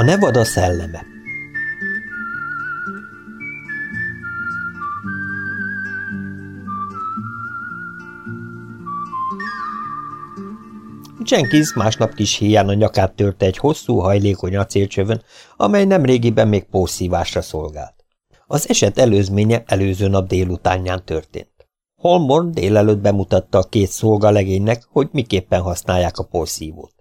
A Nevada szelleme Jenkins másnap kis híján a nyakát törte egy hosszú, hajlékony acélcsövön, amely nem régiben még porszívásra szolgált. Az eset előzménye előző nap délutánján történt. Holmborn délelőtt bemutatta a két szolgalegénynek, hogy miképpen használják a porszívót.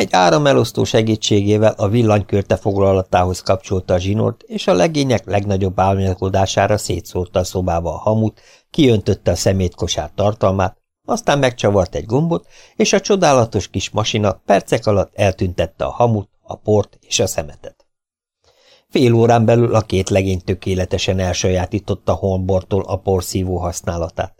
Egy áramelosztó segítségével a villanykörte foglalatához kapcsolta a zsinort, és a legények legnagyobb álmélkodására szétszórta a szobába a hamut, kiöntötte a szemétkosár tartalmát, aztán megcsavart egy gombot, és a csodálatos kis masina percek alatt eltüntette a hamut, a port és a szemetet. Fél órán belül a két legény tökéletesen elsajátította Holmbortól a porszívó használatát.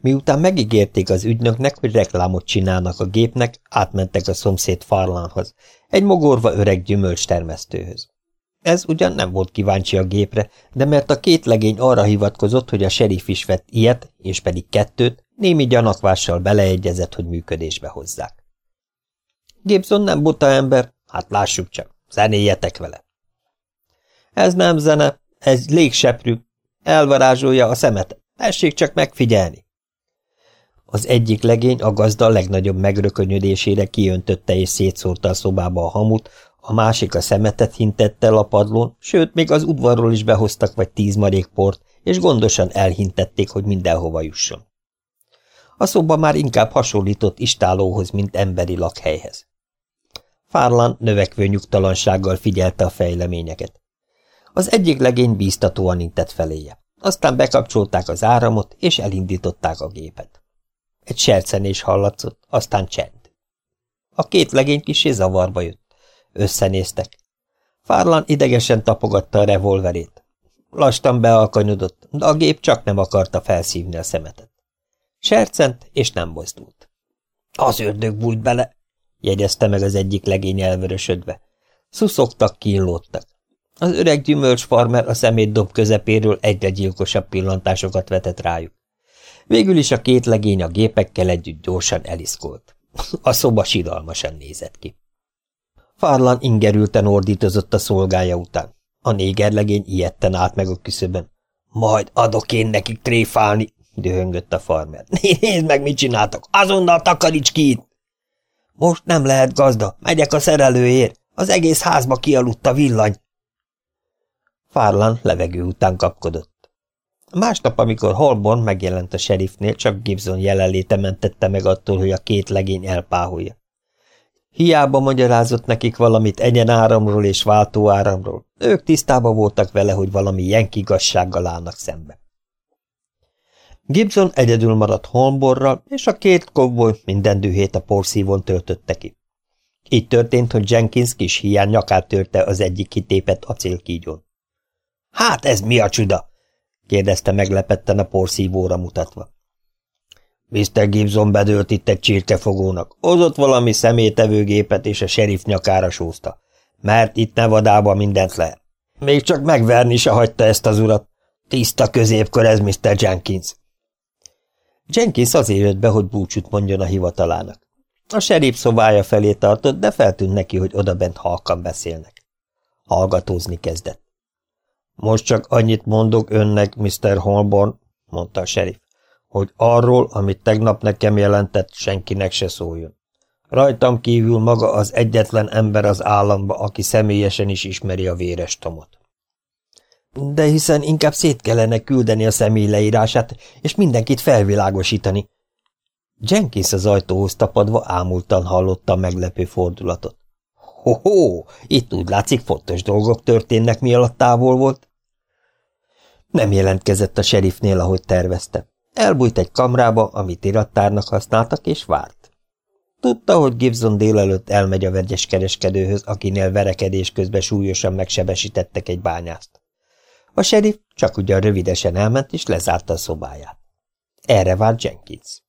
Miután megígérték az ügynöknek, hogy reklámot csinálnak a gépnek, átmentek a szomszéd Farlanhoz, egy mogorva öreg gyümölcs termesztőhöz. Ez ugyan nem volt kíváncsi a gépre, de mert a két legény arra hivatkozott, hogy a serif is vett ilyet, és pedig kettőt, némi gyanakvással beleegyezett, hogy működésbe hozzák. Gibson nem buta ember, hát lássuk csak, zenéjetek vele. Ez nem zene, ez légseprű, elvarázsolja a szemetet, tessék csak megfigyelni. Az egyik legény a gazda legnagyobb megrökönyödésére kiöntötte és szétszórta a szobába a hamut, a másik a szemetet hintette a padlón, sőt, még az udvarról is behoztak vagy tíz marék port, és gondosan elhintették, hogy mindenhova jusson. A szoba már inkább hasonlított istálóhoz, mint emberi lakhelyhez. Fárlan növekvő nyugtalansággal figyelte a fejleményeket. Az egyik legény bíztatóan intett feléje. Aztán bekapcsolták az áramot, és elindították a gépet. Egy sercenés hallatszott, aztán csend. A két legény kisé zavarba jött. Összenéztek. Fárlan idegesen tapogatta a revolverét. Lassan bealkanyodott, de a gép csak nem akarta felszívni a szemetet. Sercent, és nem mozdult. Az ördög bújt bele, jegyezte meg az egyik legény elvörösödve. Szuszogtak, kínlódtak. Az öreg gyümölcsfarmer a szemét dob közepéről egyre gyilkosabb pillantásokat vetett rájuk. Végül is a két legény a gépekkel együtt gyorsan eliszkolt. A szoba síralmasan nézett ki. Farlan ingerülten ordítozott a szolgája után. A négerlegény ilyetten állt meg a küszöben. Majd adok én nekik tréfálni, dühöngött a farmer. Nézd meg, mit csináltak! Azonnal takaríts ki itt! Most nem lehet gazda, megyek a szerelőért. Az egész házba kialudt a villany. Fárlan levegő után kapkodott. Másnap, amikor Holborn megjelent a serifnél, csak Gibson jelenléte mentette meg attól, hogy a két legény elpáholja. Hiába magyarázott nekik valamit egyenáramról és váltóáramról, ők tisztában voltak vele, hogy valami jenkigassággal állnak szembe. Gibson egyedül maradt Holmborral, és a két kovboly minden dühét a porszívon töltötte ki. Így történt, hogy Jenkins kis hiány nyakát törte az egyik kitépett acélkígyon. – Hát ez mi a csuda? – kérdezte meglepetten a porszívóra mutatva. Mr. Gibson bedőlt itt egy csirkefogónak, hozott valami szemétevőgépet és a serif nyakára sózta, mert itt Nevadában mindent lehet. Még csak megverni se hagyta ezt az urat. Tiszta középkor ez, Mr. Jenkins. Jenkins azért jött be, hogy búcsút mondjon a hivatalának. A serif szobája felé tartott, de feltűnt neki, hogy odabent halkan beszélnek. Hallgatózni kezdett. Most csak annyit mondok önnek, Mr. Holborn, mondta a serif hogy arról, amit tegnap nekem jelentett, senkinek se szóljon. Rajtam kívül maga az egyetlen ember az államba, aki személyesen is ismeri a véres tomot. De hiszen inkább szét kellene küldeni a személy leírását, és mindenkit felvilágosítani. Jenkins az ajtóhoz tapadva ámultan hallotta a meglepő fordulatot. Ho-ho, itt úgy látszik fontos dolgok történnek, mi alatt távol volt. Nem jelentkezett a serifnél, ahogy tervezte. Elbújt egy kamrába, amit irattárnak használtak, és várt. Tudta, hogy Gibson délelőtt elmegy a vegyes kereskedőhöz, akinél verekedés közben súlyosan megsebesítettek egy bányászt. A serif csak ugyan rövidesen elment, és lezárta a szobáját. Erre várt Jenkins.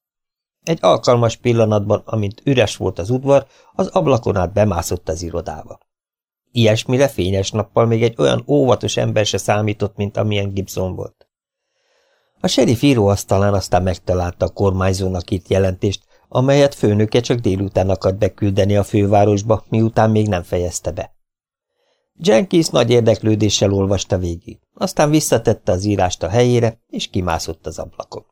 Egy alkalmas pillanatban, amint üres volt az udvar, az ablakon át bemászott az irodába. Ilyesmire fényes nappal még egy olyan óvatos ember se számított, mint amilyen Gibson volt. A serif íróasztalán aztán megtalálta a kormányzónak itt jelentést, amelyet főnöke csak délután akart beküldeni a fővárosba, miután még nem fejezte be. Jenkins nagy érdeklődéssel olvasta végig, aztán visszatette az írást a helyére, és kimászott az ablakon.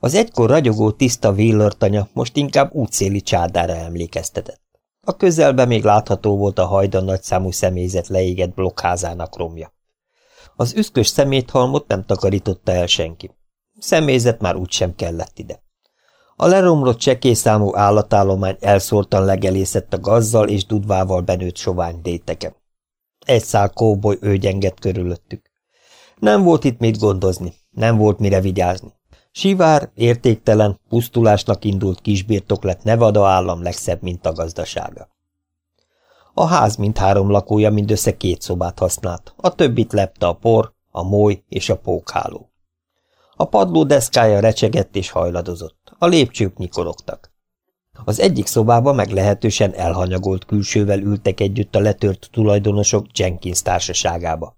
Az egykor ragyogó tiszta villörtanya most inkább útszéli csádára emlékeztetett. A közelben még látható volt a hajdan nagyszámú személyzet leégett blokkházának romja. Az üszkös szeméthalmot nem takarította el senki. Személyzet már úgysem kellett ide. A leromlott csekélyszámú állatállomány elszórtan legelészett a gazzal és dudvával benőtt sovány déteken. Egy szál kóboly őgyengett körülöttük. Nem volt itt mit gondozni, nem volt mire vigyázni. Sivár, értéktelen, pusztulásnak indult kisbirtok lett Nevada állam legszebb mint a ház mindhárom lakója mindössze két szobát használt, a többit lepte a por, a moly és a pókháló. A padló deszkája recsegett és hajladozott, a lépcsők nyikorogtak. Az egyik szobában meglehetősen elhanyagolt külsővel ültek együtt a letört tulajdonosok Jenkins társaságába.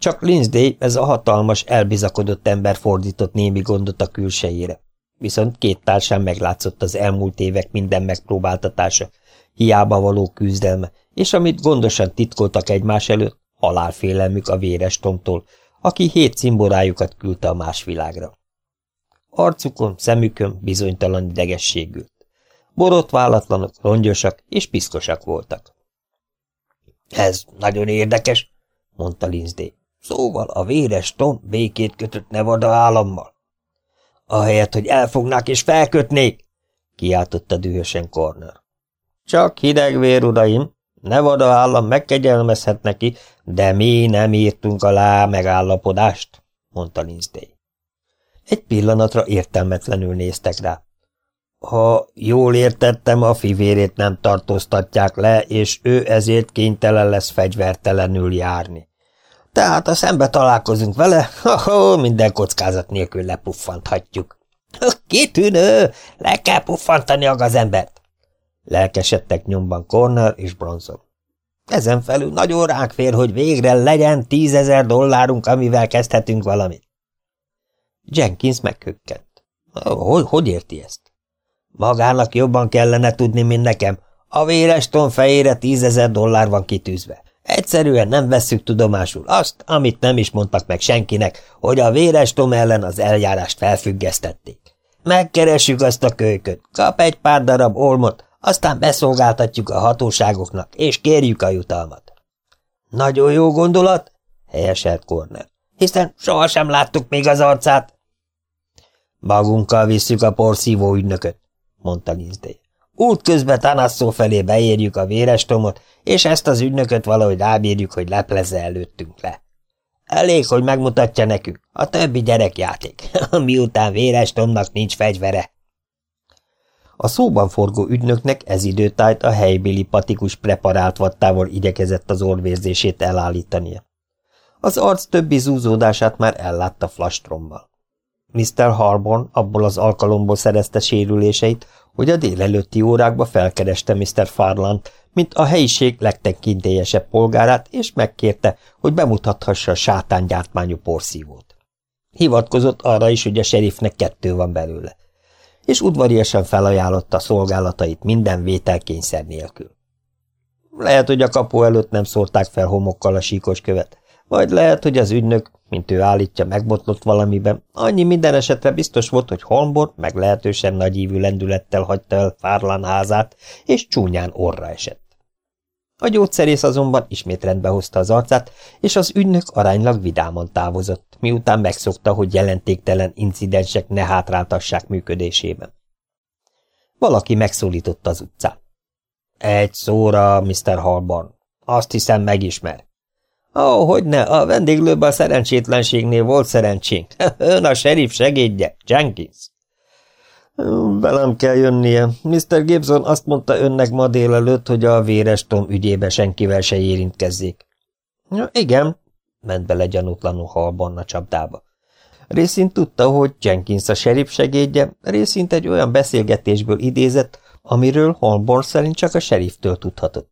Csak Lindsay, ez a hatalmas, elbizakodott ember fordított némi gondot a külsejére. Viszont két társán meglátszott az elmúlt évek minden megpróbáltatása, hiába való küzdelme, és amit gondosan titkoltak egymás előtt, halálfélelmük a véres Tomtól, aki hét cimborájukat küldte a más világra. Arcukon, szemükön bizonytalan idegesség ült. Borotválatlanok, rongyosak és piszkosak voltak. Ez nagyon érdekes, mondta Lindsay. Szóval a véres Tom békét kötött Nevada állammal. Ahelyett, hogy elfognák és felkötnék, kiáltotta dühösen Corner. Csak hideg vér, uraim, Nevada állam megkegyelmezhet neki, de mi nem írtunk alá megállapodást, mondta Lindsay. Egy pillanatra értelmetlenül néztek rá. Ha jól értettem, a fivérét nem tartóztatják le, és ő ezért kénytelen lesz fegyvertelenül járni. Tehát, ha szembe találkozunk vele, ha minden kockázat nélkül lepuffanthatjuk. Kitűnő! Le kell puffantani a gazembert! Lelkesedtek nyomban Cornell és Bronson. Ezen felül nagyon ránk fér, hogy végre legyen tízezer dollárunk, amivel kezdhetünk valamit. Jenkins meghökkent. Hogy, hogy érti ezt? Magának jobban kellene tudni, mint nekem. A véres ton fejére tízezer dollár van kitűzve. Egyszerűen nem vesszük tudomásul azt, amit nem is mondtak meg senkinek, hogy a véres tom ellen az eljárást felfüggesztették. Megkeressük azt a kölyköt, kap egy pár darab olmot, aztán beszolgáltatjuk a hatóságoknak, és kérjük a jutalmat. Nagyon jó gondolat, helyeselt Cornell, hiszen sohasem láttuk még az arcát. Magunkkal visszük a porszívó ügynököt, mondta Lindsay. Útközben Tanasszó felé beérjük a véres tomot, és ezt az ügynököt valahogy rábírjuk, hogy leplezze előttünk le. Elég, hogy megmutatja nekünk, a többi gyerekjáték, miután véres tomnak nincs fegyvere. A szóban forgó ügynöknek ez időtájt a helybéli patikus preparált vattával igyekezett az orvérzését elállítania. Az arc többi zúzódását már ellátta flastrommal. Mr. Harborn abból az alkalomból szerezte sérüléseit, hogy a délelőtti órákba felkereste Mr. Farland, mint a helyiség legtekintélyesebb polgárát, és megkérte, hogy bemutathassa a sátángyártmányú porszívót. Hivatkozott arra is, hogy a serifnek kettő van belőle, és udvariasan felajánlotta szolgálatait minden vételkényszer nélkül. Lehet, hogy a kapu előtt nem szórták fel homokkal a síkos követ, vagy lehet, hogy az ügynök, mint ő állítja, megbotlott valamiben. Annyi minden esetre biztos volt, hogy Holmbor meglehetősen nagyívű lendülettel hagyta el Fárlán házát, és csúnyán orra esett. A gyógyszerész azonban ismét rendbe hozta az arcát, és az ügynök aránylag vidáman távozott, miután megszokta, hogy jelentéktelen incidensek ne hátráltassák működésében. Valaki megszólította az utcán. Egy szóra, Mr. Halborn. Azt hiszem megismer. Ó, oh, hogyne, a vendéglőben a szerencsétlenségnél volt szerencsénk. Ön a sheriff segédje, Jenkins. Velem kell jönnie. Mr. Gibson azt mondta önnek ma délelőtt, hogy a véres Tom ügyébe senkivel se érintkezzék. Ja, igen, ment bele gyanútlanul halban a csapdába. Részint tudta, hogy Jenkins a sheriff segédje, részint egy olyan beszélgetésből idézett, amiről Holborn szerint csak a sheriftől tudhatott.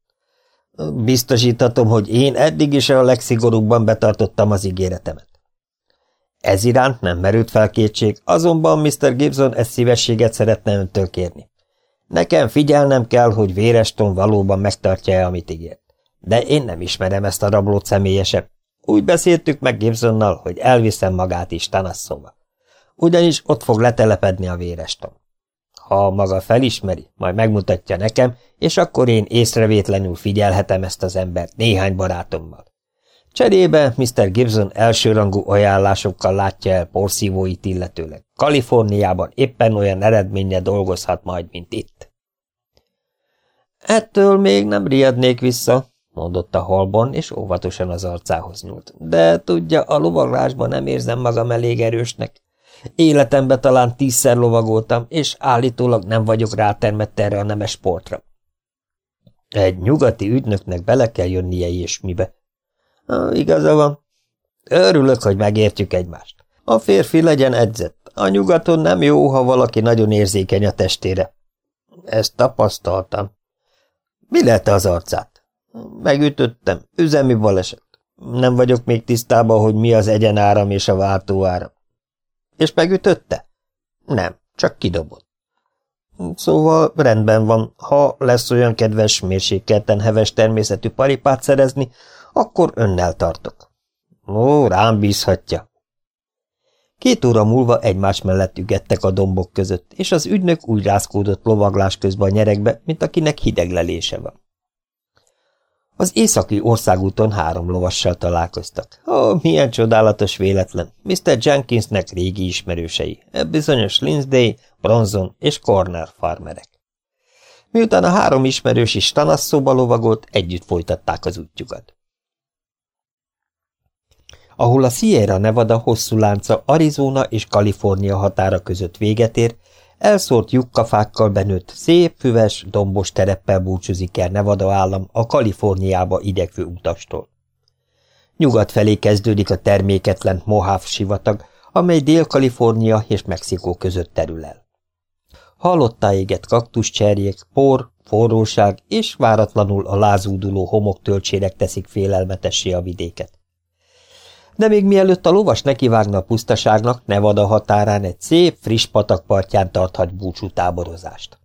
Biztosíthatom, hogy én eddig is a legszigorúbban betartottam az ígéretemet. Ez iránt nem merült fel kétség, azonban Mr. Gibson ezt szívességet szeretne öntől kérni. Nekem figyelnem kell, hogy Véreston valóban megtartja-e, amit ígért. De én nem ismerem ezt a rablót személyesen. Úgy beszéltük meg Gibsonnal, hogy elviszem magát is Tanasszóba. Ugyanis ott fog letelepedni a vérestom. Ha maga felismeri, majd megmutatja nekem, és akkor én észrevétlenül figyelhetem ezt az embert néhány barátommal. Cserébe Mr. Gibson elsőrangú ajánlásokkal látja el porszívóit illetőleg. Kaliforniában éppen olyan eredménye dolgozhat majd, mint itt. Ettől még nem riadnék vissza, mondotta Halban, és óvatosan az arcához nyúlt. De tudja, a lovaglásban nem érzem magam elég erősnek. Életemben talán tízszer lovagoltam, és állítólag nem vagyok rátermett erre a nemes sportra. Egy nyugati ügynöknek bele kell jönnie ilyesmibe. Igaza van. Örülök, hogy megértjük egymást. A férfi legyen edzett. A nyugaton nem jó, ha valaki nagyon érzékeny a testére. Ezt tapasztaltam. Mi lett az arcát? Megütöttem. Üzemi baleset. Nem vagyok még tisztában, hogy mi az egyenáram és a váltóáram. És megütötte? Nem, csak kidobott. Szóval rendben van, ha lesz olyan kedves, mérsékelten heves természetű paripát szerezni, akkor önnel tartok. Ó, rám bízhatja. Két óra múlva egymás mellett ügettek a dombok között, és az ügynök úgy rázkódott lovaglás közben a nyerekbe, mint akinek hideglelése van. Az északi országúton három lovassal találkoztak. Ó, milyen csodálatos véletlen! Mr. Jenkinsnek régi ismerősei, e bizonyos Lindsay, Bronson és Corner farmerek. Miután a három ismerős is tanasszóba lovagolt, együtt folytatták az útjukat. Ahol a Sierra Nevada hosszú lánca Arizona és Kalifornia határa között véget ér, Elszórt jukkafákkal benőtt, szép, füves, dombos tereppel búcsúzik el Nevada állam a Kaliforniába idegfő utastól. Nyugat felé kezdődik a terméketlen Mojave sivatag, amely Dél-Kalifornia és Mexikó között terül el. Halottá égett kaktuszcserjék, por, forróság és váratlanul a lázúduló homoktölcsérek teszik félelmetessé a vidéket. De még mielőtt a lovas nekivágna a pusztaságnak, Nevada határán egy szép, friss patakpartján tarthat búcsú táborozást.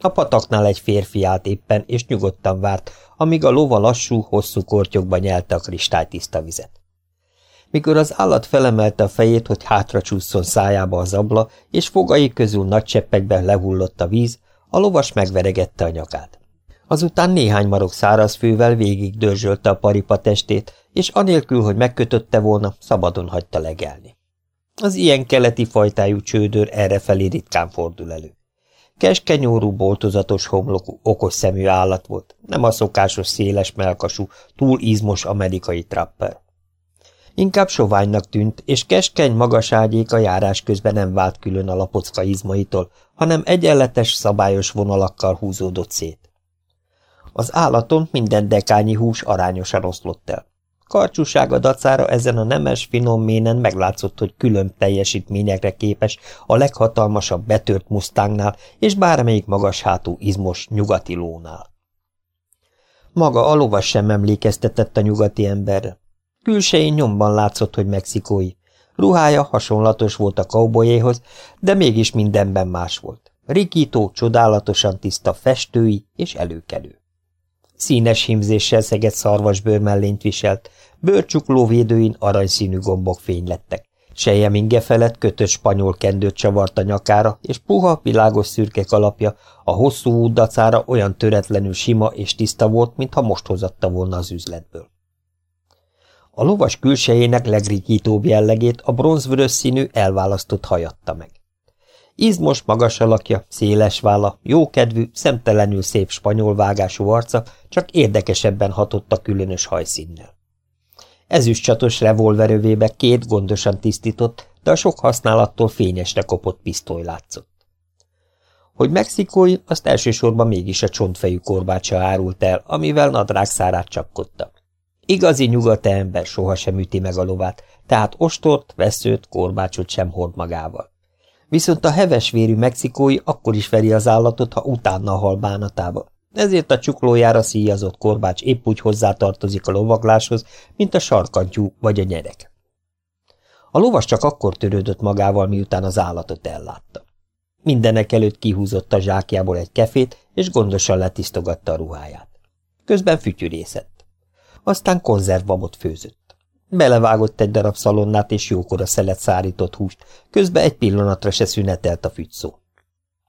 A pataknál egy férfi állt éppen, és nyugodtan várt, amíg a lova lassú, hosszú kortyokba nyelte a kristálytiszta vizet. Mikor az állat felemelte a fejét, hogy hátra csúszson szájába az abla, és fogai közül nagy cseppekben lehullott a víz, a lovas megveregette a nyakát. Azután néhány marok szárazfővel végig dörzsölte a paripa testét, és anélkül, hogy megkötötte volna, szabadon hagyta legelni. Az ilyen keleti fajtájú csődör errefelé ritkán fordul elő. Keskenyórú, boltozatos homlokú, okos szemű állat volt, nem a szokásos széles melkasú, túl izmos amerikai trapper. Inkább soványnak tűnt, és keskeny, magas ágyék a járás közben nem vált külön a lapocka izmaitól, hanem egyenletes, szabályos vonalakkal húzódott szét. Az állaton minden dekányi hús arányosan oszlott el. Karcsúsága dacára ezen a nemes, finom ménen meglátszott, hogy külön teljesítményekre képes a leghatalmasabb betört musztángnál és bármelyik magas hátú izmos nyugati lónál. Maga a lovas sem emlékeztetett a nyugati emberre. Külsején nyomban látszott, hogy mexikói. Ruhája hasonlatos volt a kaubolyéhoz, de mégis mindenben más volt. Rikító, csodálatosan tiszta festői és előkelő. Színes hímzéssel szegett szarvasbőr mellényt viselt, bőrcsukló védőin aranyszínű gombok fénylettek. Sejeminge felett kötött spanyol kendőt csavart a nyakára, és puha, világos szürke kalapja a hosszú út olyan töretlenül sima és tiszta volt, mintha most hozatta volna az üzletből. A lovas külsejének legrikítóbb jellegét a bronzvörös színű elválasztott hajatta meg. Izmos magas alakja, széles válla, jókedvű, szemtelenül szép spanyol vágású arca csak érdekesebben hatott a különös hajszínnel. Ezüstcsatos revolverövébe két gondosan tisztított, de a sok használattól fényesre kopott pisztoly látszott. Hogy mexikói, azt elsősorban mégis a csontfejű korbácsa árult el, amivel nadrág szárát csapkodta. Igazi nyugati ember sohasem üti meg a lovát, tehát ostort, veszőt, korbácsot sem hord magával. Viszont a heves vérű mexikói akkor is veri az állatot, ha utána hal bánatába. Ezért a csuklójára szíjazott korbács épp úgy hozzátartozik a lovagláshoz, mint a sarkantyú vagy a nyerek. A lovas csak akkor törődött magával, miután az állatot ellátta. Mindenek előtt kihúzott a zsákjából egy kefét, és gondosan letisztogatta a ruháját. Közben fütyürészett. Aztán konzervbabot főzött. Belevágott egy darab szalonnát és jókora szelet szárított húst, közben egy pillanatra se szünetelt a fügyszó.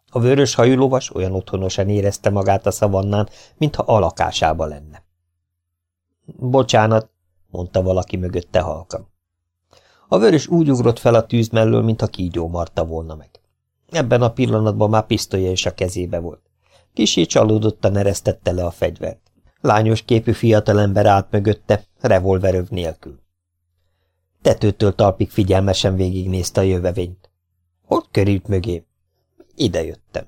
A vörös hajú lovas olyan otthonosan érezte magát a szavannán, mintha alakásába lenne. Bocsánat, mondta valaki mögötte halkan. A vörös úgy ugrott fel a tűz mellől, mintha kígyó marta volna meg. Ebben a pillanatban már pisztolya is a kezébe volt. Kisé csalódottan eresztette le a fegyvert. Lányos képű fiatalember állt mögötte, revolveröv nélkül. Tetőtől talpig figyelmesen végignézte a jövevényt. Ott került mögé. Ide jöttem.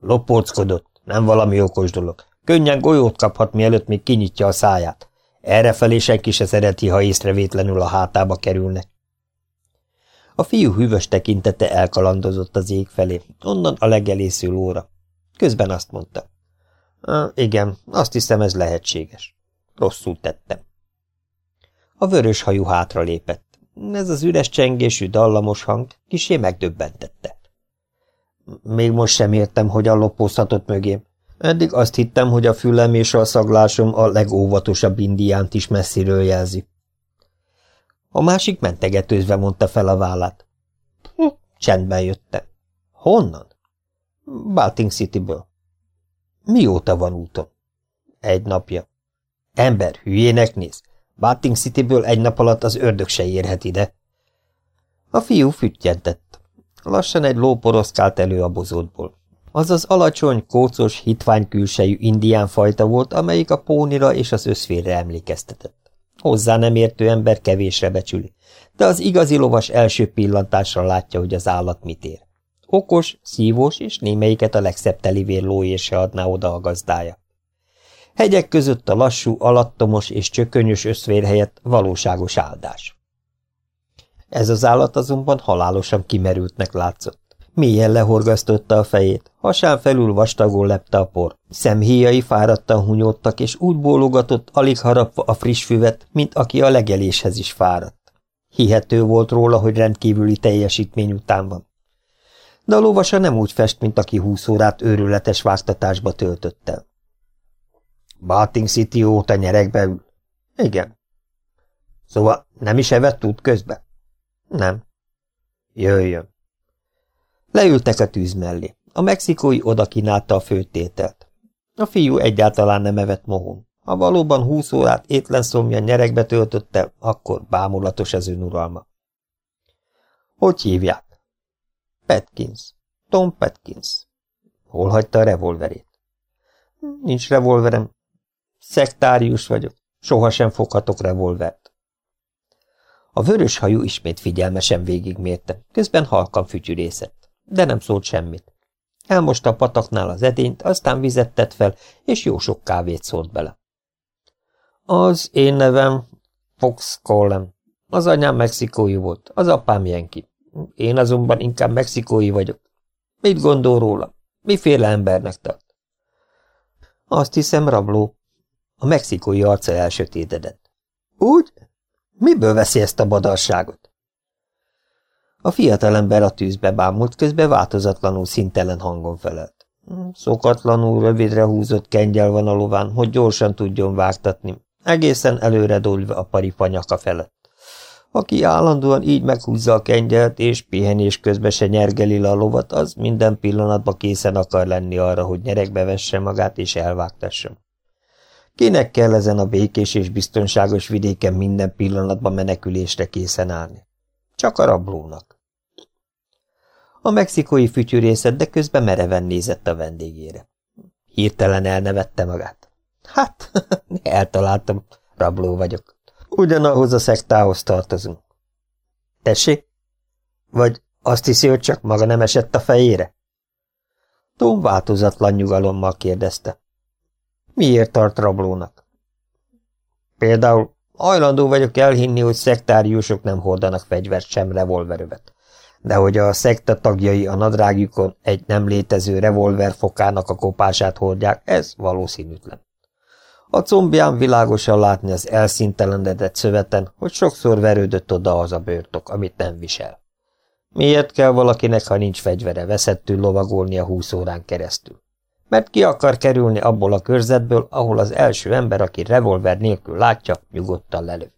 Lopóckodott, nem valami okos dolog. Könnyen golyót kaphat, mielőtt még kinyitja a száját. Errefelé senki se szereti, ha észrevétlenül a hátába kerülnek. A fiú hűvös tekintete elkalandozott az ég felé, onnan a legelésző lóra. Közben azt mondta. Igen, azt hiszem ez lehetséges. Rosszul tettem. A vörös hajú hátra lépett. Ez az üres csengésű, dallamos hang kisé megdöbbentette. Még most sem értem, hogyan lopózhatott mögém. Eddig azt hittem, hogy a fülem és a szaglásom a legóvatosabb indiánt is messziről jelzi. A másik mentegetőzve mondta fel a vállát. Hm, csendben jöttem. Honnan? Balting Cityből. Mióta van úton? Egy napja. Ember, hülyének néz. Balting Cityből egy nap alatt az ördög se érhet ide. A fiú füttyentett. Lassan egy ló poroszkált elő a bozótból. Az az alacsony, kócos, hitvány külsejű indián fajta volt, amelyik a pónira és az összférre emlékeztetett. Hozzá nem értő ember kevésre becsüli, de az igazi lovas első pillantásra látja, hogy az állat mit ér. Okos, szívós, és némelyiket a legszebb telivér lóért se adná oda a gazdája. Hegyek között a lassú, alattomos és csökönyös összvér helyett valóságos áldás. Ez az állat azonban halálosan kimerültnek látszott. Mélyen lehorgasztotta a fejét, hasán felül vastagon lepte a por. Szemhéjai fáradtan hunyódtak, és úgy bólogatott, alig harapva a friss füvet, mint aki a legeléshez is fáradt. Hihető volt róla, hogy rendkívüli teljesítmény után van. De a lovasa nem úgy fest, mint aki húsz órát őrületes vágtatásba töltött el. Bating City óta nyerekbe ül? Igen. Szóval nem is evett út közben? Nem. Jöjjön. Leültek a tűz mellé. A mexikói oda kínálta a főtételt. A fiú egyáltalán nem evett mohón. Ha valóban húsz órát étlen szomjan nyerekbe töltötte, akkor bámulatos az önuralma. Hogy hívják? Petkins. Tom Petkins. Hol hagyta a revolverét? Nincs revolverem. Szektárius vagyok. Sohasem foghatok revolvert. A vörös hajú ismét figyelmesen végigmérte, közben halkan fütyürészett de nem szólt semmit. Elmosta a pataknál az edényt, aztán vizet tett fel, és jó sok kávét szólt bele. Az én nevem Fox Colem. Az anyám mexikói volt, az apám jenki. Én azonban inkább mexikói vagyok. Mit gondol róla? Miféle embernek tart? Azt hiszem, rabló. A mexikói arca elsötétedett. Úgy? Miből veszi ezt a badarságot? A fiatalember a tűzbe bámult, közben változatlanul szintelen hangon felelt. Szokatlanul rövidre húzott kengyel van a lován, hogy gyorsan tudjon vágtatni, egészen előre dúlva a paripa nyaka felett. Aki állandóan így meghúzza a kengyelt, és pihenés közben se nyergeli le a lovat, az minden pillanatban készen akar lenni arra, hogy nyerekbe vesse magát és elvágtassa. Kinek kell ezen a békés és biztonságos vidéken minden pillanatban menekülésre készen állni? Csak a rablónak. A mexikói fütyűrészet, de közben mereven nézett a vendégére. Hirtelen elnevette magát. Hát, eltaláltam, rabló vagyok. Ugyanahoz a szektához tartozunk. Tessék? Vagy azt hiszi, hogy csak maga nem esett a fejére? Tom változatlan nyugalommal kérdezte. Miért tart rablónak? Például hajlandó vagyok elhinni, hogy szektáriusok nem hordanak fegyvert sem revolverövet de hogy a szekta tagjai a nadrágjukon egy nem létező revolverfokának a kopását hordják, ez valószínűtlen. A combján világosan látni az elszintelenedett szöveten, hogy sokszor verődött oda az a bőrtok, amit nem visel. Miért kell valakinek, ha nincs fegyvere, veszettül lovagolni a húsz órán keresztül? Mert ki akar kerülni abból a körzetből, ahol az első ember, aki revolver nélkül látja, nyugodtan lelő.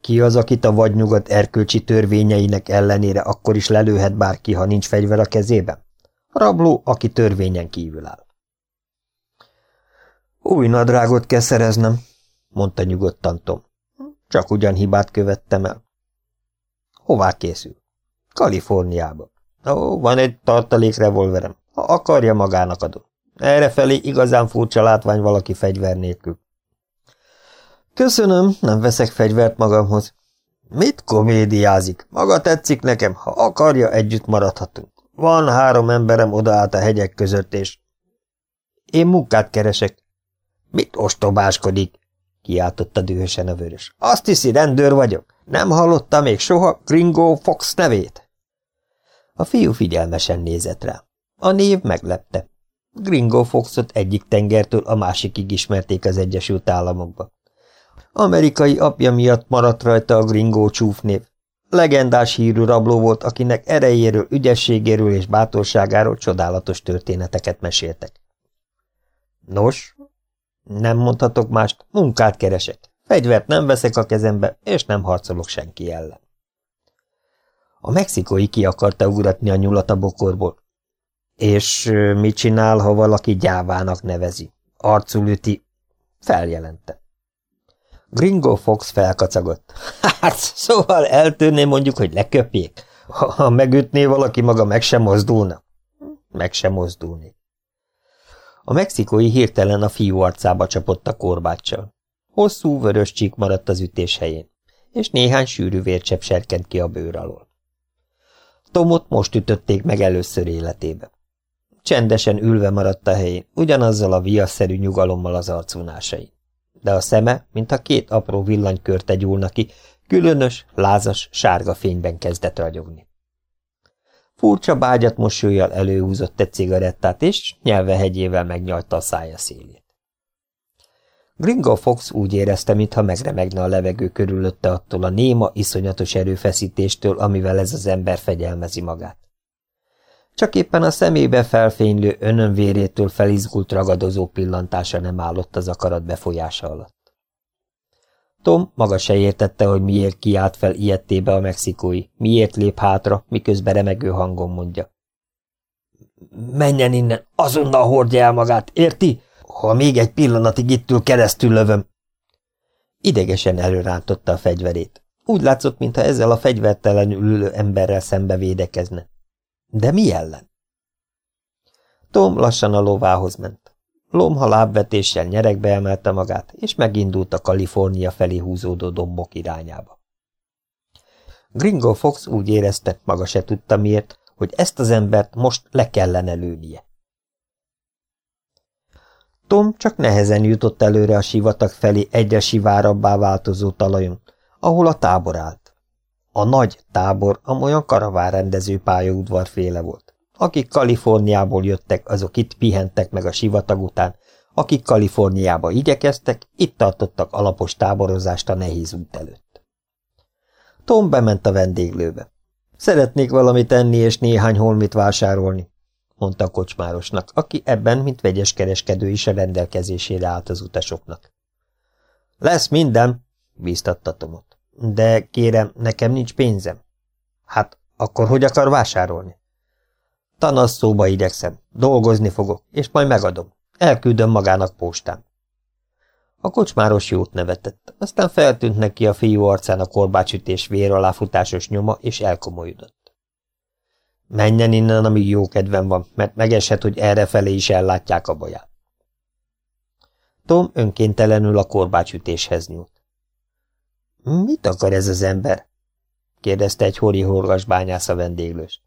Ki az, akit a vadnyugat erkölcsi törvényeinek ellenére akkor is lelőhet bárki, ha nincs fegyver a kezében? Rabló, aki törvényen kívül áll. Új nadrágot kell szereznem, mondta nyugodtan Tom. Csak ugyan hibát követtem el. Hová készül? Kaliforniába. Ó, van egy tartalék revolverem. Ha akarja, magának adom. Errefelé igazán furcsa látvány valaki fegyver nélkül. Köszönöm, nem veszek fegyvert magamhoz. Mit komédiázik? Maga tetszik nekem, ha akarja, együtt maradhatunk. Van három emberem odaállt a hegyek között, és... Én munkát keresek. Mit ostobáskodik? kiáltotta dühösen a vörös. Azt hiszi, rendőr vagyok. Nem hallotta még soha Gringo Fox nevét? A fiú figyelmesen nézett rá. A név meglepte. Gringo Foxot egyik tengertől a másikig ismerték az Egyesült Államokba. Amerikai apja miatt maradt rajta a Gringo csúfnév. Legendás hírű rabló volt, akinek erejéről, ügyességéről és bátorságáról csodálatos történeteket meséltek. Nos, nem mondhatok mást, munkát keresek. Fegyvert nem veszek a kezembe, és nem harcolok senki ellen. A mexikói ki akarta ugratni a nyulat a bokorból. És mit csinál, ha valaki gyávának nevezi? Arcul üti. Feljelente. Gringo Fox felkacagott. Hát, szóval eltűnné mondjuk, hogy leköpjék. Ha megütné valaki, maga meg sem mozdulna. Meg sem mozdulni. A mexikói hirtelen a fiú arcába csapott a korbáccsal. Hosszú, vörös csík maradt az ütés helyén, és néhány sűrű vércsepp serkent ki a bőr alól. Tomot most ütötték meg először életébe. Csendesen ülve maradt a helyén, ugyanazzal a viasszerű nyugalommal az arcúnásain. De a szeme, mintha két apró villanykörte gyúlna ki, különös, lázas, sárga fényben kezdett ragyogni. Furcsa bágyat mosolyjal előhúzott egy cigarettát, és nyelve hegyével megnyalta a szája szélét. Gringo Fox úgy érezte, mintha megremegne a levegő körülötte attól a néma, iszonyatos erőfeszítéstől, amivel ez az ember fegyelmezi magát. Csak éppen a szemébe felfénylő önönvérétől felizgult ragadozó pillantása nem állott az akarat befolyása alatt. Tom maga se értette, hogy miért kiált fel ilyettébe a mexikói, miért lép hátra, miközben remegő hangon mondja. Menjen innen, azonnal hordja el magát, érti? Ha még egy pillanatig itt ül, keresztül lövöm. Idegesen előrántotta a fegyverét. Úgy látszott, mintha ezzel a fegyvertelenül ülő emberrel szembe védekezne. De mi ellen? Tom lassan a lovához ment. Lomha lábvetéssel nyerekbe emelte magát, és megindult a Kalifornia felé húzódó dombok irányába. Gringo Fox úgy érezte, maga se tudta miért, hogy ezt az embert most le kellene lőnie. Tom csak nehezen jutott előre a sivatag felé egyre sivárabbá változó talajon, ahol a tábor állt. A nagy tábor amolyan karavárendező pályaudvar féle volt. Akik Kaliforniából jöttek, azok itt pihentek meg a sivatag után, akik Kaliforniába igyekeztek, itt tartottak alapos táborozást a nehéz út előtt. Tom bement a vendéglőbe. Szeretnék valamit enni és néhány holmit vásárolni, mondta a kocsmárosnak, aki ebben, mint vegyes kereskedő is a rendelkezésére állt az utasoknak. Lesz minden, bíztatta Tomot. De kérem, nekem nincs pénzem. Hát, akkor hogy akar vásárolni? Tanasz szóba igyekszem, dolgozni fogok, és majd megadom. Elküldöm magának postán. A kocsmáros jót nevetett, aztán feltűnt neki a fiú arcán a korbácsütés vér aláfutásos nyoma, és elkomolyodott. Menjen innen, amíg jó kedvem van, mert megeshet, hogy errefelé is ellátják a baját. Tom önkéntelenül a korbácsütéshez nyúlt. – Mit akar ez az ember? – kérdezte egy hori horgas bányász a vendéglőst.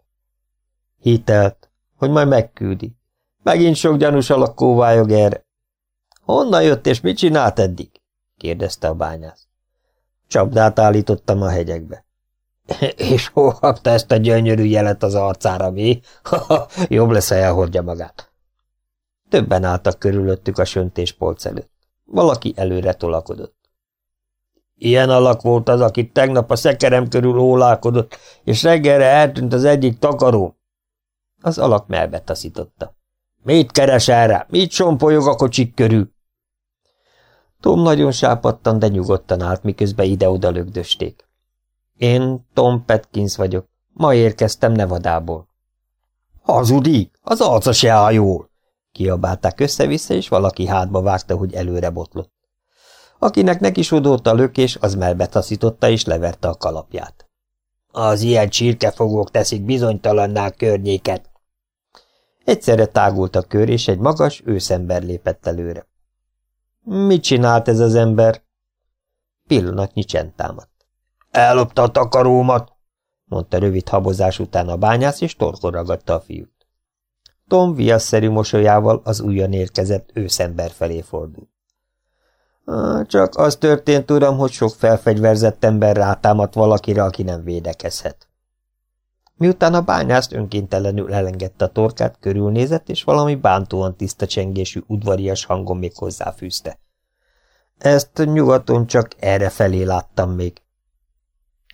– Hitelt, hogy majd megküldi. Megint sok gyanús alak kóvályog erre. Honnan jött és mit csinált eddig? kérdezte a bányász. Csapdát állítottam a hegyekbe. és hol kapta ezt a gyönyörű jelet az arcára, mi? Jobb lesz, ha elhordja magát. Többen álltak körülöttük a söntéspolc előtt. Valaki előre tolakodott. Ilyen alak volt az, aki tegnap a szekerem körül ólálkodott, és reggelre eltűnt az egyik takaró. Az alak melbe taszította. Mit keres erre? Mit sompolyog a kocsik körül? Tom nagyon sápadtan, de nyugodtan állt, miközben ide-oda lögdösték. Én Tom Petkins vagyok. Ma érkeztem Nevadából. Hazudik! Az arca se áll jól! Kiabálták össze-vissza, és valaki hátba vágta, hogy előre botlott. Akinek neki sodort a lökés, az melbetaszította és leverte a kalapját. Az ilyen csirkefogók teszik bizonytalanná a környéket. Egyszerre tágult a kör, és egy magas őszember lépett előre. Mit csinált ez az ember? Pillanatnyi csend támadt. Ellopta a takarómat, mondta rövid habozás után a bányász, és torkon ragadta a fiút. Tom viaszszerű mosolyával az újon érkezett őszember felé fordult. Csak az történt, uram, hogy sok felfegyverzett ember rátámadt valakire, aki nem védekezhet. Miután a bányászt önkéntelenül elengedte a torkát, körülnézett, és valami bántóan tiszta csengésű udvarias hangon még hozzáfűzte. Ezt nyugaton csak erre felé láttam még.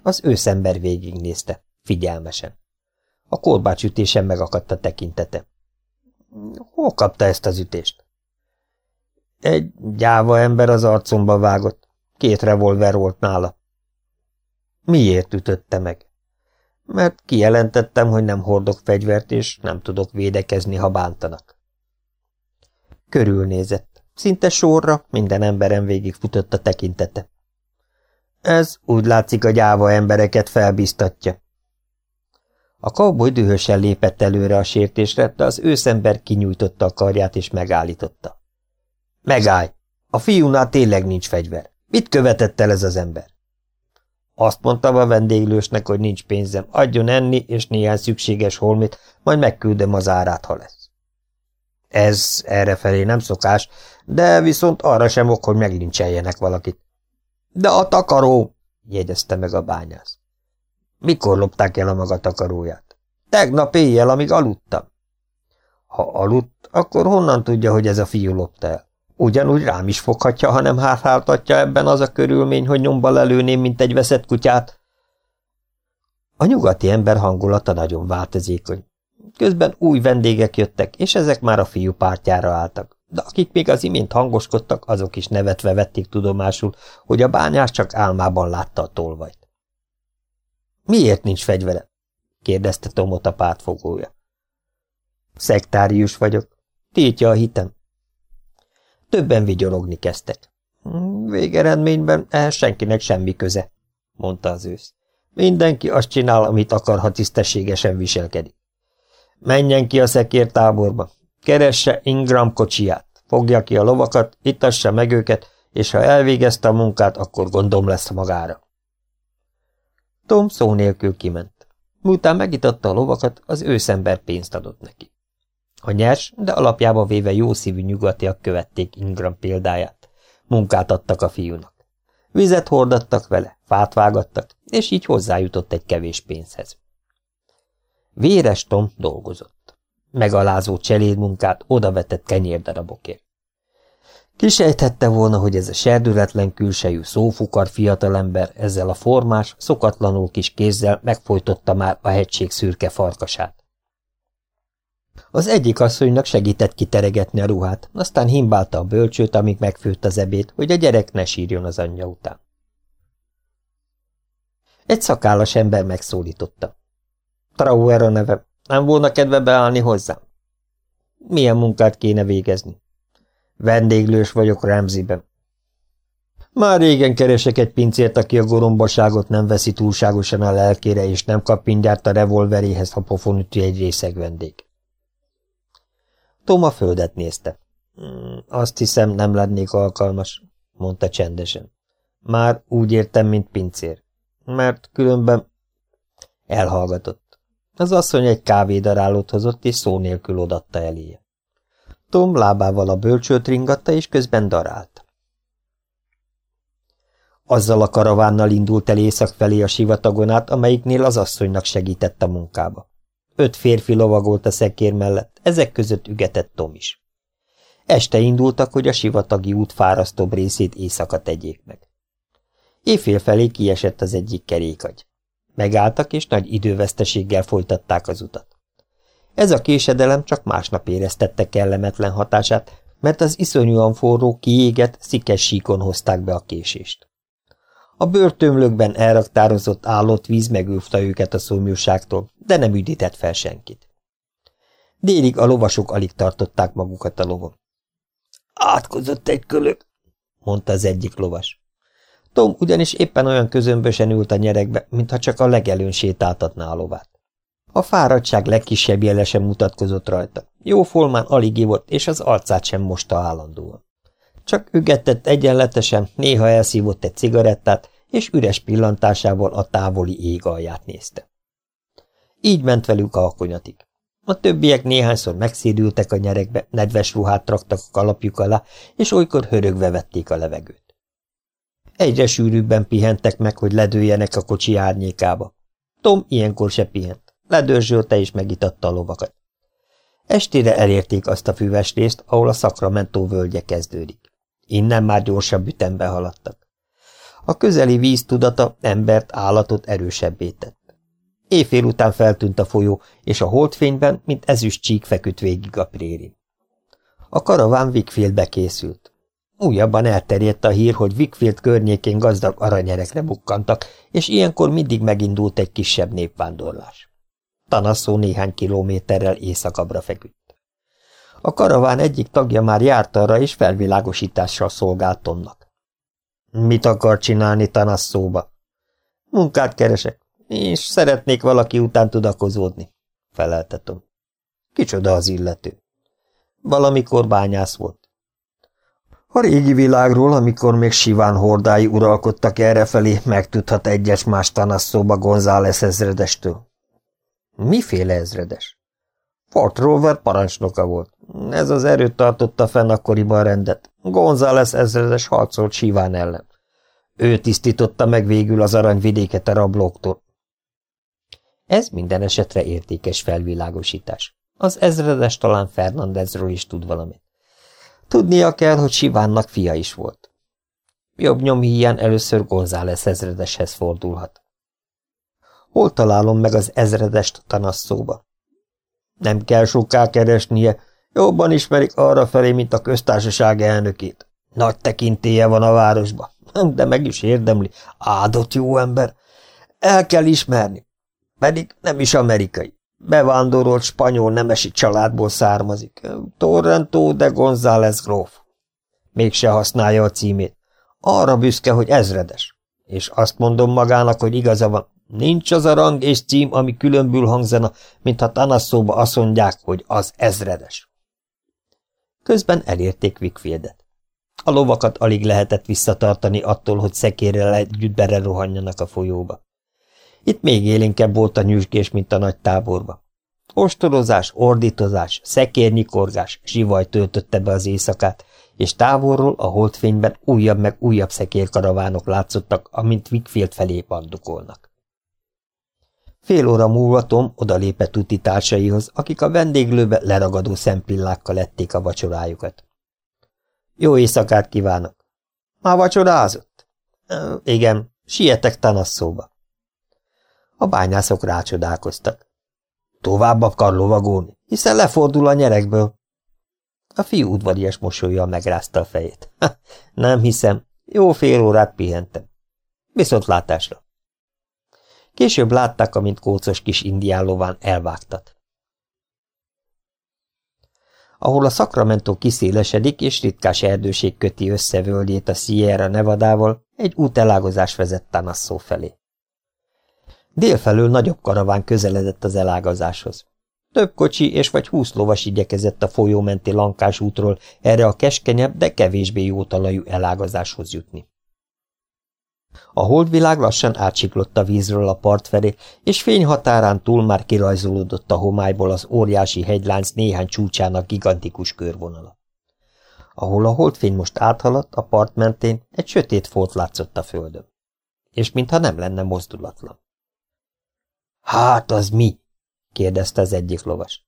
Az őszember végignézte, figyelmesen. A korbács ütésen megakadt a tekintete. Hol kapta ezt az ütést? Egy gyáva ember az arcomba vágott. Két revolver volt nála. Miért ütötte meg? Mert kijelentettem, hogy nem hordok fegyvert, és nem tudok védekezni, ha bántanak. Körülnézett. Szinte sorra minden emberen végigfutott a tekintete. Ez úgy látszik a gyáva embereket felbiztatja. A kavboly dühösen lépett előre a sértésre, de az őszember kinyújtotta a karját és megállította. Megállj! A fiúnál tényleg nincs fegyver. Mit követett el ez az ember? Azt mondtam a vendéglősnek, hogy nincs pénzem, adjon enni és néhány szükséges holmit, majd megküldöm az árát, ha lesz. Ez errefelé nem szokás, de viszont arra sem ok, hogy meglincseljenek valakit. De a takaró, jegyezte meg a bányász. Mikor lopták el a maga takaróját? Tegnap éjjel, amíg aludtam. Ha aludt, akkor honnan tudja, hogy ez a fiú lopta el? Ugyanúgy rám is foghatja, ha nem hátháltatja ebben az a körülmény, hogy nyomba lelőném, mint egy veszett kutyát. A nyugati ember hangulata nagyon változékony. Közben új vendégek jöttek, és ezek már a fiú pártjára álltak, de akik még az imént hangoskodtak, azok is nevetve vették tudomásul, hogy a bányás csak álmában látta a tolvajt. Miért nincs fegyvere? kérdezte Tomot a pártfogója. Szektárius vagyok. Tiltja a hitem. Többen vigyorogni kezdtek. Végeredményben ehhez senkinek semmi köze, mondta az ősz. Mindenki azt csinál, amit akar, ha tisztességesen viselkedik. Menjen ki a szekértáborba, keresse Ingram kocsiját, fogja ki a lovakat, itassa meg őket, és ha elvégezte a munkát, akkor gondom lesz magára. Tom szó nélkül kiment. Miután megitatta a lovakat, az őszember pénzt adott neki. A nyers, de alapjába véve jó szívű nyugatiak követték Ingram példáját. Munkát adtak a fiúnak. Vizet hordattak vele, fát vágattak, és így hozzájutott egy kevés pénzhez. Véres Tom dolgozott. Megalázó cselédmunkát odavetett kenyérdarabokért. Kisejthette volna, hogy ez a serdületlen külsejű szófukar fiatalember ezzel a formás, szokatlanul kis kézzel megfojtotta már a hegység szürke farkasát. Az egyik asszonynak segített kiteregetni a ruhát, aztán himbálta a bölcsőt, amíg megfőtt az ebéd, hogy a gyerek ne sírjon az anyja után. Egy szakállas ember megszólította. Trauer a neve. Nem volna kedve beállni hozzám? Milyen munkát kéne végezni? Vendéglős vagyok Ramseyben. Már régen keresek egy pincért, aki a gorombaságot nem veszi túlságosan a lelkére, és nem kap mindjárt a revolveréhez, ha pofon üti egy részeg vendég. Tom a földet nézte. Hmm, azt hiszem, nem lennék alkalmas, mondta csendesen. Már úgy értem, mint pincér. Mert különben elhallgatott. Az asszony egy kávédarálót hozott, és szó nélkül odatta eléje. Tom lábával a bölcsőt ringatta, és közben darált. Azzal a karavánnal indult el észak felé a sivatagon át, amelyiknél az asszonynak segített a munkába. Öt férfi lovagolt a szekér mellett, ezek között ügetett Tom is. Este indultak, hogy a sivatagi út fárasztóbb részét éjszaka tegyék meg. Éjfél felé kiesett az egyik kerékagy. Megálltak, és nagy időveszteséggel folytatták az utat. Ez a késedelem csak másnap éreztette kellemetlen hatását, mert az iszonyúan forró, kiégett, szikes síkon hozták be a késést. A bőrtömlökben elraktározott állott víz megővta őket a szomjúságtól, de nem üdített fel senkit. Délig a lovasok alig tartották magukat a lovon. Átkozott egy kölök, mondta az egyik lovas. Tom ugyanis éppen olyan közömbösen ült a nyerekbe, mintha csak a legelőn sétáltatná a lovát. A fáradtság legkisebb jele sem mutatkozott rajta. Jó folmán alig ivott, és az arcát sem mosta állandóan. Csak ügetett egyenletesen, néha elszívott egy cigarettát, és üres pillantásával a távoli ég alját nézte. Így ment velük alkonyatig. A többiek néhányszor megszédültek a nyerekbe, nedves ruhát raktak a kalapjuk alá, és olykor hörögve vették a levegőt. Egyre sűrűbben pihentek meg, hogy ledőjenek a kocsi árnyékába. Tom ilyenkor se pihent, ledörzsölte és megitatta a lovakat. Estére elérték azt a füves részt, ahol a szakramentó völgye kezdődik. Innen már gyorsabb ütembe haladtak. A közeli víz tudata embert, állatot erősebbé tett. Éjfél után feltűnt a folyó, és a holdfényben, mint ezüst csík feküdt végig a prérin. A karaván Wickfieldbe készült. Újabban elterjedt a hír, hogy Wickfield környékén gazdag aranyerekre bukkantak, és ilyenkor mindig megindult egy kisebb népvándorlás. Tanasszó néhány kilométerrel északabbra feküdt. A karaván egyik tagja már járt arra, és felvilágosítással szolgált Tomnak. Mit akar csinálni Tanasszóba? Munkát keresek, és szeretnék valaki után tudakozódni, feleltetom. Kicsoda az illető? Valamikor bányász volt. A régi világról, amikor még siván hordái uralkodtak errefelé, megtudhat egyes más tanasszóba González ezredestől. Miféle ezredes? Fort Rover parancsnoka volt. Ez az erőt tartotta fenn akkoriban rendet. González ezredes harcolt siván ellen. Ő tisztította meg végül az aranyvidéket a rablóktól. Ez minden esetre értékes felvilágosítás. Az ezredes talán Fernandezről is tud valamit. Tudnia kell, hogy Sivánnak fia is volt. Jobb nyom híján először González ezredeshez fordulhat. Hol találom meg az ezredest tanasszóba? Nem kell soká keresnie, jobban ismerik arra felé, mint a köztársaság elnökét. Nagy tekintélye van a városba, de meg is érdemli. Áldott jó ember. El kell ismerni. Pedig nem is amerikai. Bevándorolt spanyol nemesi családból származik. Torrento de González gróf. Mégse használja a címét. Arra büszke, hogy ezredes. És azt mondom magának, hogy igaza van. Nincs az a rang és cím, ami különbül hangzana, mintha Tanasszóba azt mondják, hogy az ezredes. Közben elérték Wickfieldet. A lovakat alig lehetett visszatartani attól, hogy szekérrel együtt rohanjanak a folyóba. Itt még élénkebb volt a nyüzsgés, mint a nagy táborba. Ostorozás, ordítozás, szekérnyikorgás, zsivaj töltötte be az éjszakát, és távolról a holdfényben újabb meg újabb szekérkaravánok látszottak, amint Wickfield felé pandukolnak. Fél óra múlva Tom odalépett úti társaihoz, akik a vendéglőbe leragadó szempillákkal lették a vacsorájukat. Jó éjszakát kívánok! Már vacsorázott? Igen, sietek tanasszóba. A bányászok rácsodálkoztak. Tovább akar lovagolni, hiszen lefordul a nyerekből. A fiú udvarias mosolya megrázta a fejét. Ha, nem hiszem, jó fél órát pihentem. Viszontlátásra. Később látták, amint kócos kis indián elvágtat. Ahol a Sacramento kiszélesedik és ritkás erdőség köti össze völgyét a Sierra Nevadával, egy útelágozás vezett Tanasszó felé. Délfelől nagyobb karaván közeledett az elágazáshoz. Több kocsi és vagy húsz lovas igyekezett a folyómenti lankás útról erre a keskenyebb, de kevésbé jó talajú elágazáshoz jutni. A holdvilág lassan átsiklott a vízről a part felé, és fényhatárán túl már kirajzolódott a homályból az óriási hegylánc néhány csúcsának gigantikus körvonala. Ahol a holdfény most áthaladt, a part mentén egy sötét folt látszott a földön. És mintha nem lenne mozdulatlan. Hát az mi? kérdezte az egyik lovas.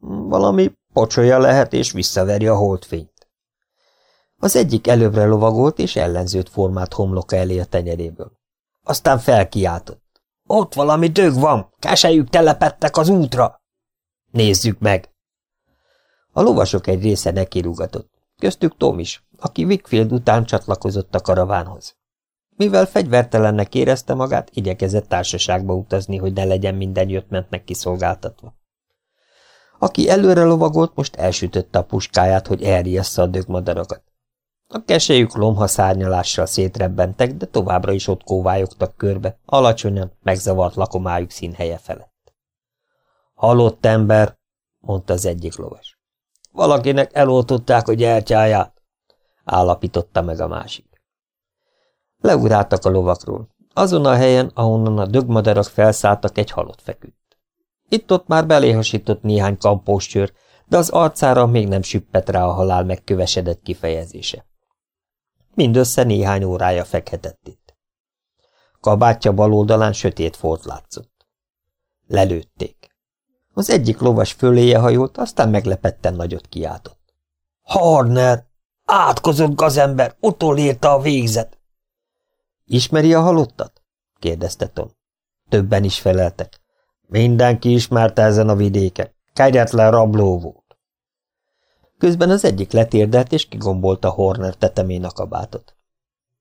Valami pocsolya lehet, és visszaveri a holdfényt. Az egyik előbbre lovagolt, és ellenzőt formált homloka elé a tenyeréből. Aztán felkiáltott. Ott valami dög van, kesejük telepettek az útra! Nézzük meg! A lovasok egy része nekirúgatott, köztük Tom is, aki Wickfield után csatlakozott a karavánhoz. Mivel fegyvertelennek érezte magát, igyekezett társaságba utazni, hogy ne legyen minden jöttmentnek kiszolgáltatva. Aki előre lovagolt, most elsütötte a puskáját, hogy elriassza a dögmadarakat. A kesejük lomha szárnyalással szétrebbentek, de továbbra is ott kóvályogtak körbe, alacsonyan, megzavart lakomájuk színhelye felett. Halott ember, mondta az egyik lovas. Valakinek eloltották a gyertyáját, állapította meg a másik. Leuráltak a lovakról. Azon a helyen, ahonnan a dögmadarak felszálltak, egy halott feküdt. Itt-ott már beléhasított néhány kampóscsőr, de az arcára még nem süppett rá a halál megkövesedett kifejezése. Mindössze néhány órája fekhetett itt. Kabátja bal oldalán sötét fort látszott. Lelőtték. Az egyik lovas föléje hajolt, aztán meglepetten nagyot kiáltott. Harner! Átkozott gazember! Utolérta a végzet! Ismeri a halottat? kérdezte Tom. Többen is feleltek. Mindenki ismerte ezen a vidéken. Kegyetlen rabló volt. Közben az egyik letérdelt és kigombolta Horner tetemén a kabátot.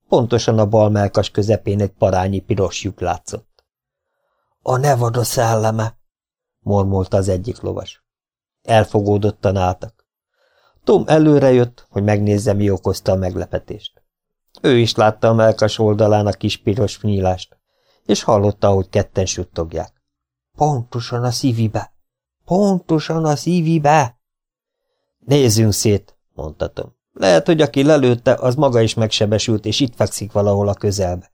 Pontosan a bal melkas közepén egy parányi piros lyuk látszott. – A nevada szelleme! – mormolta az egyik lovas. Elfogódottan álltak. Tom előre jött, hogy megnézze, mi okozta a meglepetést. Ő is látta a melkas oldalán a kis piros nyílást, és hallotta, hogy ketten suttogják. – Pontosan a szívibe! Pontosan a szívibe! Nézzünk szét, mondtatom. Lehet, hogy aki lelőtte, az maga is megsebesült, és itt fekszik valahol a közelbe.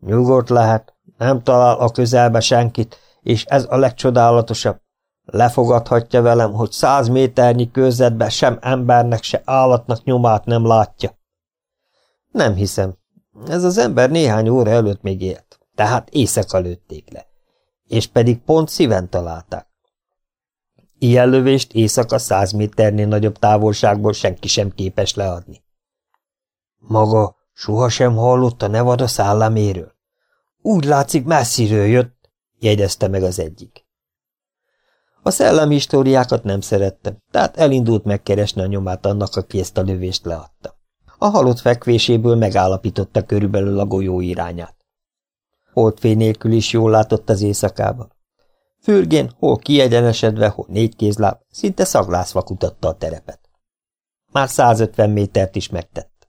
Nyugodt lehet, nem talál a közelbe senkit, és ez a legcsodálatosabb. Lefogadhatja velem, hogy száz méternyi körzetben sem embernek, se állatnak nyomát nem látja. Nem hiszem. Ez az ember néhány óra előtt még élt, tehát éjszaka lőtték le. És pedig pont szíven találták. Ilyen lövést éjszaka száz méternél nagyobb távolságból senki sem képes leadni. Maga sohasem hallott a Nevada szállaméről? Úgy látszik, messziről jött, jegyezte meg az egyik. A szellemi nem szerettem, tehát elindult megkeresni a nyomát annak, aki ezt a lövést leadta. A halott fekvéséből megállapította körülbelül a golyó irányát. Holdfény nélkül is jól látott az éjszakában. Fürgén, hol kiegyenesedve, hol négy kézláb, szinte szaglászva kutatta a terepet. Már 150 métert is megtett.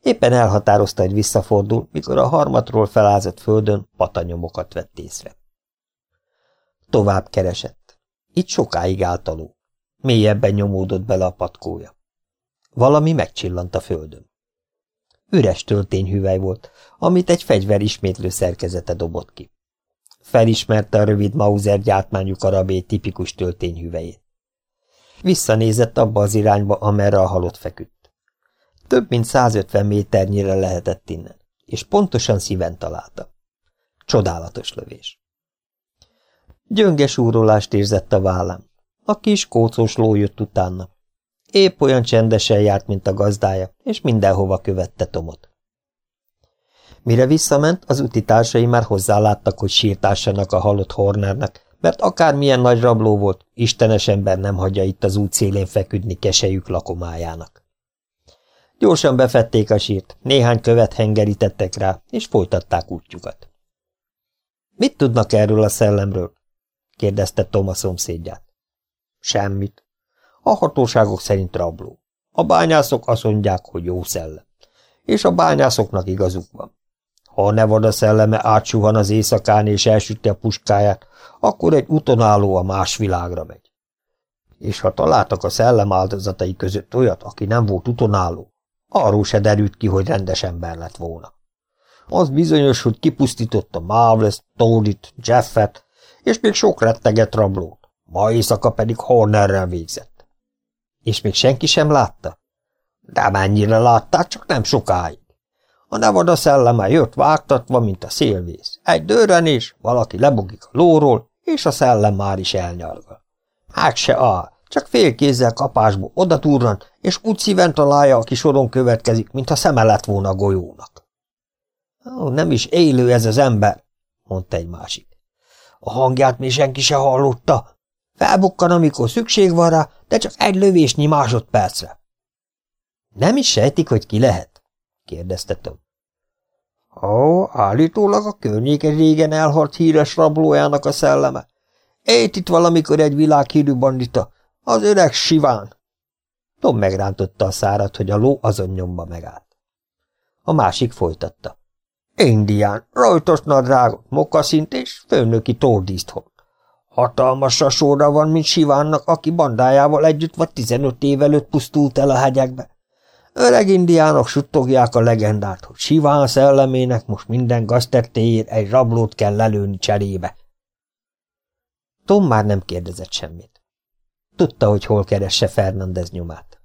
Éppen elhatározta, hogy visszafordul, mikor a harmatról felázott földön patanyomokat vett észre. Tovább keresett. Itt sokáig állt a ló. Mélyebben nyomódott bele a patkója. Valami megcsillant a földön. Üres töltényhüvely volt, amit egy fegyver ismétlő szerkezete dobott ki. Felismerte a rövid Mauser gyártmányú karabé tipikus töltényhüvejét. Visszanézett abba az irányba, amerre a halott feküdt. Több mint 150 méternyire lehetett innen, és pontosan szíven találta. Csodálatos lövés. Gyönges úrolást érzett a vállám. A kis kócos ló jött utána. Épp olyan csendesen járt, mint a gazdája, és mindenhova követte Tomot. Mire visszament, az utitársai már hozzáláttak, hogy sírtássanak a halott Hornernek, mert akármilyen nagy rabló volt, istenes ember nem hagyja itt az út szélén feküdni kesejük lakomájának. Gyorsan befették a sírt, néhány követ hengerítettek rá, és folytatták útjukat. – Mit tudnak erről a szellemről? – kérdezte Tom a szomszédját. – Semmit. A hatóságok szerint rabló. A bányászok azt mondják, hogy jó szellem. És a bányászoknak igazuk van. Ha a Nevada szelleme átsuhan az éjszakán és elsütti a puskáját, akkor egy utonálló a más világra megy. És ha találtak a szellem áldozatai között olyat, aki nem volt utonálló, arról se derült ki, hogy rendes ember lett volna. Az bizonyos, hogy kipusztította Marvelous, Todit, Jeffet, és még sok retteget rablót, ma éjszaka pedig Hornerrel végzett. És még senki sem látta? De mennyire látták, csak nem sokáig. A nevada szelleme jött vágtatva, mint a szélvész. Egy dörrenés, valaki lebogik a lóról, és a szellem már is elnyargal. Hát se áll, csak félkézzel kapásból odaturran, és úgy szíven találja, aki soron következik, mint a szeme lett volna a golyónak. Nem is élő ez az ember, mondta egy másik. A hangját még senki se hallotta, Felbukkan, amikor szükség van rá, de csak egy lövésnyi másodpercre. Nem is sejtik, hogy ki lehet? Kérdezte Tom. Ó, állítólag a környéken régen elhalt híres rablójának a szelleme. Éjt itt valamikor egy világhírű bandita, az öreg Siván. Tom megrántotta a szárat, hogy a ló azon nyomba megállt. A másik folytatta. Indián, rajtos nadrágot, mokaszint és főnöki tordíszt hol. Hatalmas sorra van, mint Sivánnak, aki bandájával együtt vagy tizenöt év előtt pusztult el a hegyekbe. Öreg indiánok suttogják a legendát, hogy Siván szellemének most minden gaztettéért egy rablót kell lelőni cserébe. Tom már nem kérdezett semmit. Tudta, hogy hol keresse Fernandez nyomát.